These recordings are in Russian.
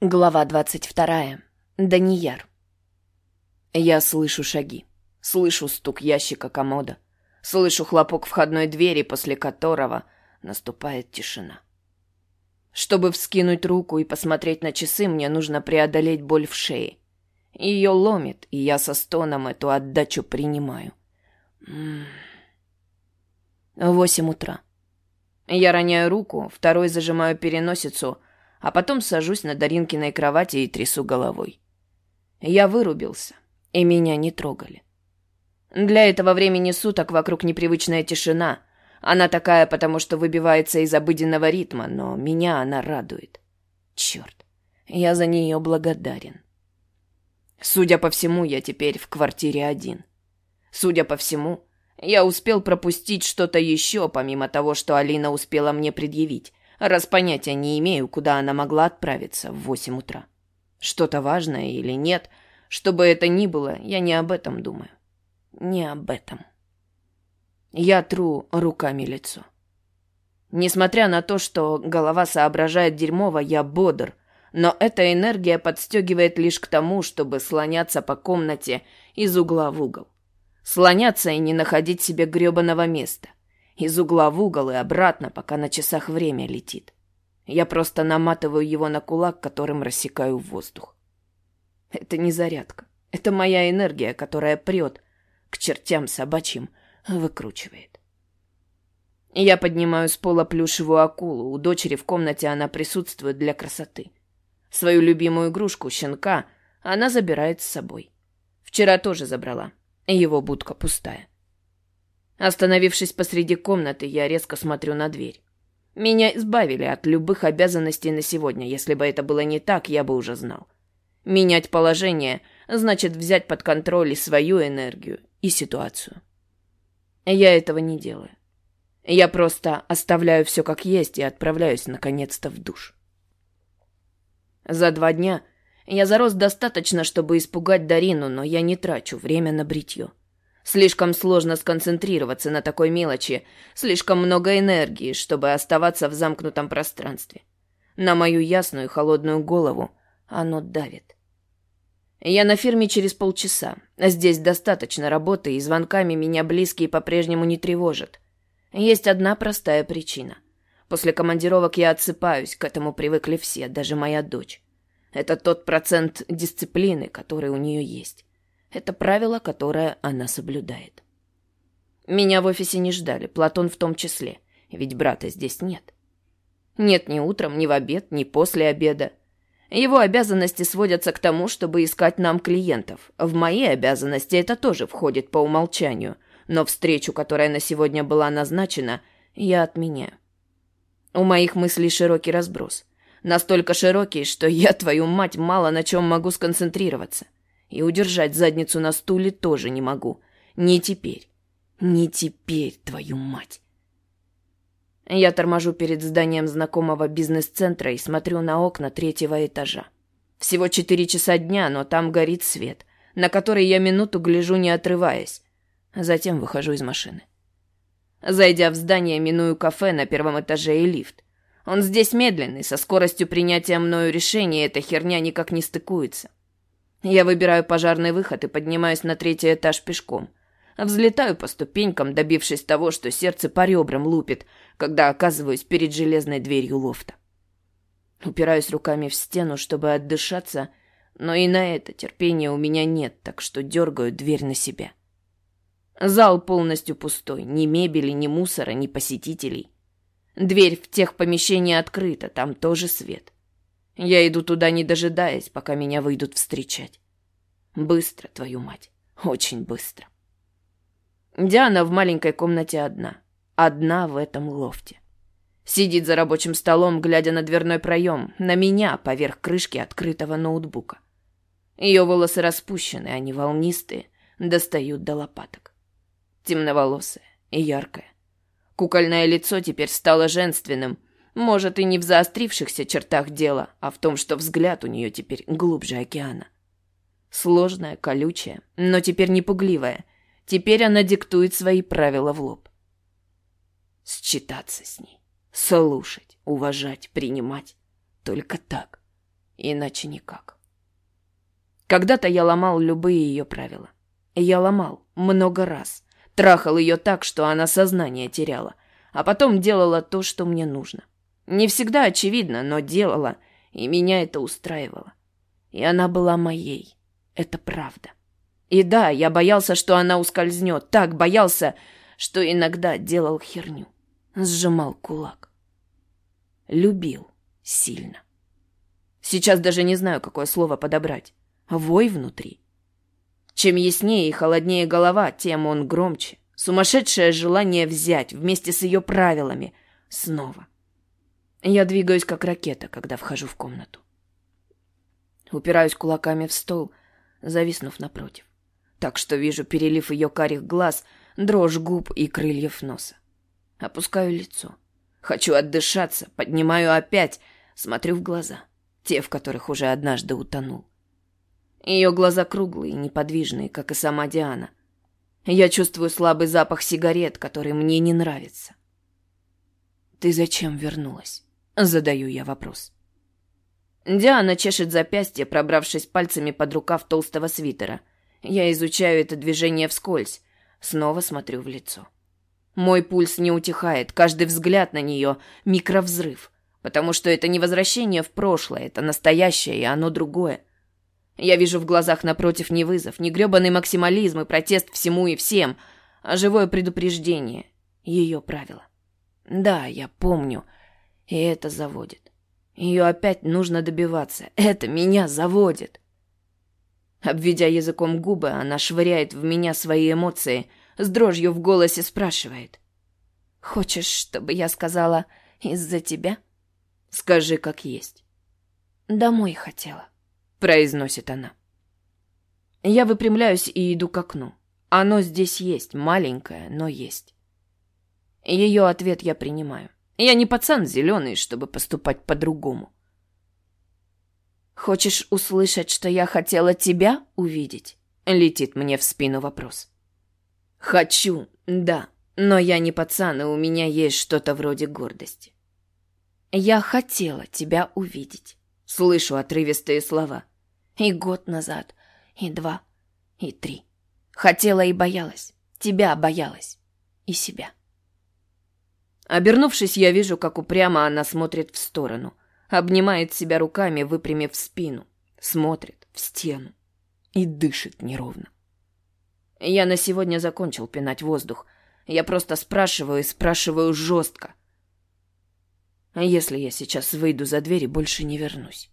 Глава двадцать вторая. Данияр. Я слышу шаги. Слышу стук ящика комода. Слышу хлопок входной двери, после которого наступает тишина. Чтобы вскинуть руку и посмотреть на часы, мне нужно преодолеть боль в шее. Ее ломит, и я со стоном эту отдачу принимаю. Восемь утра. Я роняю руку, второй зажимаю переносицу — а потом сажусь на Даринкиной кровати и трясу головой. Я вырубился, и меня не трогали. Для этого времени суток вокруг непривычная тишина. Она такая, потому что выбивается из обыденного ритма, но меня она радует. Черт, я за нее благодарен. Судя по всему, я теперь в квартире один. Судя по всему, я успел пропустить что-то еще, помимо того, что Алина успела мне предъявить раз понятия не имею, куда она могла отправиться в восемь утра. Что-то важное или нет, что бы это ни было, я не об этом думаю. Не об этом. Я тру руками лицо. Несмотря на то, что голова соображает дерьмово, я бодр, но эта энергия подстегивает лишь к тому, чтобы слоняться по комнате из угла в угол. Слоняться и не находить себе грёбаного места из угла в угол и обратно, пока на часах время летит. Я просто наматываю его на кулак, которым рассекаю воздух. Это не зарядка. Это моя энергия, которая прет, к чертям собачьим, выкручивает. Я поднимаю с пола плюшевую акулу. У дочери в комнате она присутствует для красоты. Свою любимую игрушку, щенка, она забирает с собой. Вчера тоже забрала. Его будка пустая. Остановившись посреди комнаты, я резко смотрю на дверь. Меня избавили от любых обязанностей на сегодня. Если бы это было не так, я бы уже знал. Менять положение значит взять под контроль и свою энергию, и ситуацию. Я этого не делаю. Я просто оставляю все как есть и отправляюсь наконец-то в душ. За два дня я зарос достаточно, чтобы испугать Дарину, но я не трачу время на бритье. Слишком сложно сконцентрироваться на такой мелочи, слишком много энергии, чтобы оставаться в замкнутом пространстве. На мою ясную холодную голову оно давит. Я на фирме через полчаса. Здесь достаточно работы, и звонками меня близкие по-прежнему не тревожат. Есть одна простая причина. После командировок я отсыпаюсь, к этому привыкли все, даже моя дочь. Это тот процент дисциплины, который у нее есть. Это правило, которое она соблюдает. Меня в офисе не ждали, Платон в том числе, ведь брата здесь нет. Нет ни утром, ни в обед, ни после обеда. Его обязанности сводятся к тому, чтобы искать нам клиентов. В мои обязанности это тоже входит по умолчанию, но встречу, которая на сегодня была назначена, я отменяю. У моих мыслей широкий разброс. Настолько широкий, что я, твою мать, мало на чем могу сконцентрироваться. И удержать задницу на стуле тоже не могу. Не теперь. Не теперь, твою мать. Я торможу перед зданием знакомого бизнес-центра и смотрю на окна третьего этажа. Всего четыре часа дня, но там горит свет, на который я минуту гляжу, не отрываясь. Затем выхожу из машины. Зайдя в здание, миную кафе на первом этаже и лифт. Он здесь медленный, со скоростью принятия мною решения эта херня никак не стыкуется. Я выбираю пожарный выход и поднимаюсь на третий этаж пешком. Взлетаю по ступенькам, добившись того, что сердце по ребрам лупит, когда оказываюсь перед железной дверью лофта. Упираюсь руками в стену, чтобы отдышаться, но и на это терпения у меня нет, так что дергаю дверь на себя. Зал полностью пустой, ни мебели, ни мусора, ни посетителей. Дверь в тех помещениях открыта, там тоже свет. Я иду туда, не дожидаясь, пока меня выйдут встречать. Быстро, твою мать, очень быстро. Диана в маленькой комнате одна. Одна в этом лофте. Сидит за рабочим столом, глядя на дверной проем, на меня поверх крышки открытого ноутбука. Ее волосы распущены, они волнистые, достают до лопаток. Темноволосая и яркая. Кукольное лицо теперь стало женственным, может, и не в заострившихся чертах дела, а в том, что взгляд у нее теперь глубже океана. Сложная, колючая, но теперь не пугливая. Теперь она диктует свои правила в лоб. Считаться с ней, слушать, уважать, принимать. Только так. Иначе никак. Когда-то я ломал любые ее правила. Я ломал много раз. Трахал ее так, что она сознание теряла. А потом делала то, что мне нужно. Не всегда очевидно, но делала, и меня это устраивало. И она была моей. Это правда. И да, я боялся, что она ускользнет. Так боялся, что иногда делал херню. Сжимал кулак. Любил сильно. Сейчас даже не знаю, какое слово подобрать. Вой внутри. Чем яснее и холоднее голова, тем он громче. Сумасшедшее желание взять вместе с ее правилами. Снова. Я двигаюсь, как ракета, когда вхожу в комнату. Упираюсь кулаками в стол, зависнув напротив. Так что вижу перелив ее карих глаз, дрожь губ и крыльев носа. Опускаю лицо. Хочу отдышаться, поднимаю опять, смотрю в глаза. Те, в которых уже однажды утонул. Ее глаза круглые, неподвижные, как и сама Диана. Я чувствую слабый запах сигарет, который мне не нравится. «Ты зачем вернулась?» — задаю я вопрос. Диана чешет запястье, пробравшись пальцами под рукав толстого свитера. Я изучаю это движение вскользь. Снова смотрю в лицо. Мой пульс не утихает, каждый взгляд на нее — микровзрыв. Потому что это не возвращение в прошлое, это настоящее, и оно другое. Я вижу в глазах напротив не вызов, не грёбаный максимализм и протест всему и всем, а живое предупреждение, ее правило. Да, я помню, и это заводит. Ее опять нужно добиваться, это меня заводит. Обведя языком губы, она швыряет в меня свои эмоции, с дрожью в голосе спрашивает. «Хочешь, чтобы я сказала из-за тебя?» «Скажи, как есть». «Домой хотела» произносит она. Я выпрямляюсь и иду к окну. Оно здесь есть, маленькое, но есть. Ее ответ я принимаю. Я не пацан зеленый, чтобы поступать по-другому. «Хочешь услышать, что я хотела тебя увидеть?» Летит мне в спину вопрос. «Хочу, да, но я не пацан, и у меня есть что-то вроде гордости». «Я хотела тебя увидеть». Слышу отрывистые слова. И год назад, и два, и три. Хотела и боялась. Тебя боялась. И себя. Обернувшись, я вижу, как упрямо она смотрит в сторону. Обнимает себя руками, выпрямив спину. Смотрит в стену. И дышит неровно. Я на сегодня закончил пинать воздух. Я просто спрашиваю и спрашиваю жестко. А если я сейчас выйду за дверь и больше не вернусь?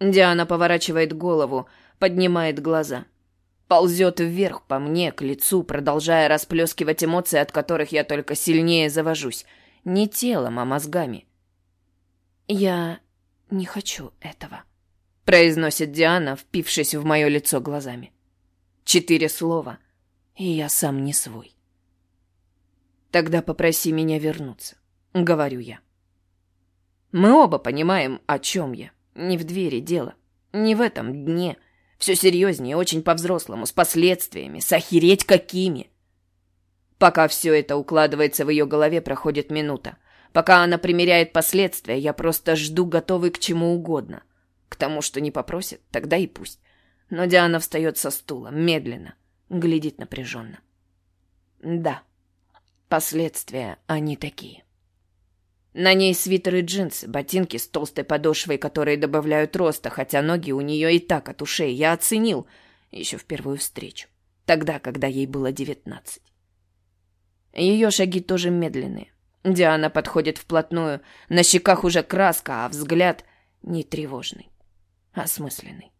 Диана поворачивает голову, поднимает глаза. Ползет вверх по мне, к лицу, продолжая расплескивать эмоции, от которых я только сильнее завожусь. Не телом, а мозгами. «Я не хочу этого», — произносит Диана, впившись в мое лицо глазами. Четыре слова, и я сам не свой. «Тогда попроси меня вернуться», — говорю я. Мы оба понимаем, о чем я. Не в двери дело. Не в этом дне. Все серьезнее, очень по-взрослому, с последствиями, с охереть какими. Пока все это укладывается в ее голове, проходит минута. Пока она примеряет последствия, я просто жду, готовый к чему угодно. К тому, что не попросит, тогда и пусть. Но Диана встает со стула, медленно, глядит напряженно. Да, последствия они такие. На ней свитер и джинсы, ботинки с толстой подошвой, которые добавляют роста, хотя ноги у нее и так от ушей я оценил еще в первую встречу, тогда, когда ей было девятнадцать. Ее шаги тоже медленные. Диана подходит вплотную, на щеках уже краска, а взгляд не тревожный, осмысленный.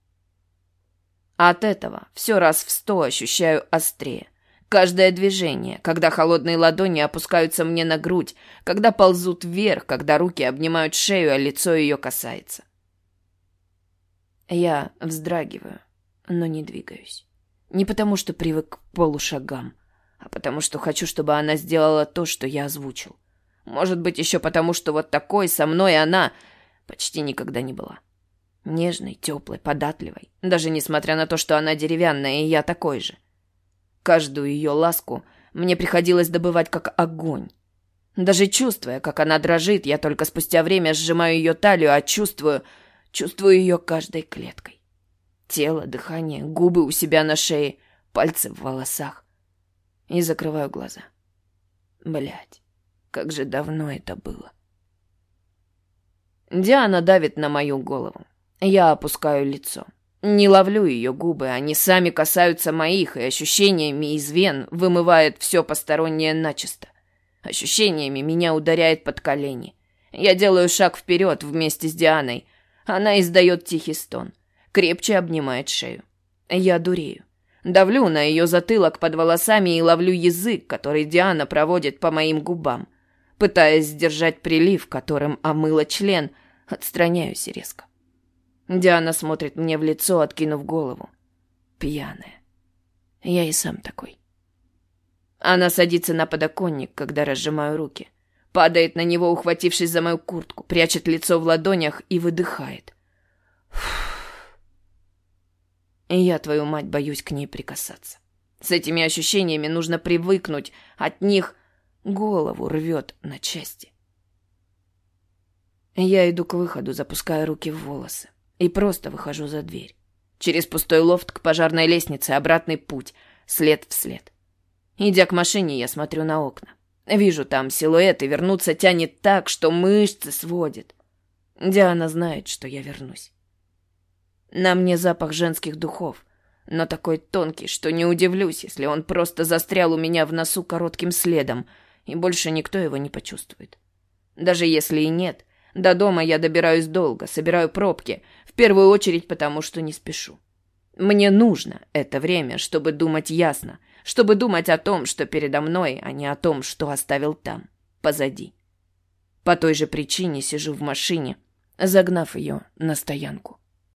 От этого все раз в сто ощущаю острее. Каждое движение, когда холодные ладони опускаются мне на грудь, когда ползут вверх, когда руки обнимают шею, а лицо ее касается. Я вздрагиваю, но не двигаюсь. Не потому, что привык к полушагам, а потому, что хочу, чтобы она сделала то, что я озвучил. Может быть, еще потому, что вот такой со мной она почти никогда не была. Нежной, теплой, податливой, даже несмотря на то, что она деревянная, и я такой же. — Каждую ее ласку мне приходилось добывать как огонь. Даже чувствуя, как она дрожит, я только спустя время сжимаю ее талию, а чувствую, Чувствую ее каждой клеткой. Тело, дыхание, губы у себя на шее, пальцы в волосах. И закрываю глаза. Блять, как же давно это было. Диана давит на мою голову. Я опускаю лицо. Не ловлю ее губы, они сами касаются моих, и ощущениями из вен вымывает все постороннее начисто. Ощущениями меня ударяет под колени. Я делаю шаг вперед вместе с Дианой. Она издает тихий стон крепче обнимает шею. Я дурею. Давлю на ее затылок под волосами и ловлю язык, который Диана проводит по моим губам. Пытаясь сдержать прилив, которым омыла член, отстраняюсь резко. Диана смотрит мне в лицо, откинув голову. Пьяная. Я и сам такой. Она садится на подоконник, когда разжимаю руки. Падает на него, ухватившись за мою куртку, прячет лицо в ладонях и выдыхает. Фух. Я, твою мать, боюсь к ней прикасаться. С этими ощущениями нужно привыкнуть, от них голову рвет на части. Я иду к выходу, запуская руки в волосы, и просто выхожу за дверь. Через пустой лофт к пожарной лестнице обратный путь, след в след. Идя к машине, я смотрю на окна. Вижу там силуэт, и вернуться тянет так, что мышцы сводит. Диана знает, что я вернусь. На мне запах женских духов, но такой тонкий, что не удивлюсь, если он просто застрял у меня в носу коротким следом, и больше никто его не почувствует. Даже если и нет, до дома я добираюсь долго, собираю пробки, в первую очередь потому, что не спешу. Мне нужно это время, чтобы думать ясно, чтобы думать о том, что передо мной, а не о том, что оставил там, позади. По той же причине сижу в машине, загнав ее на стоянку.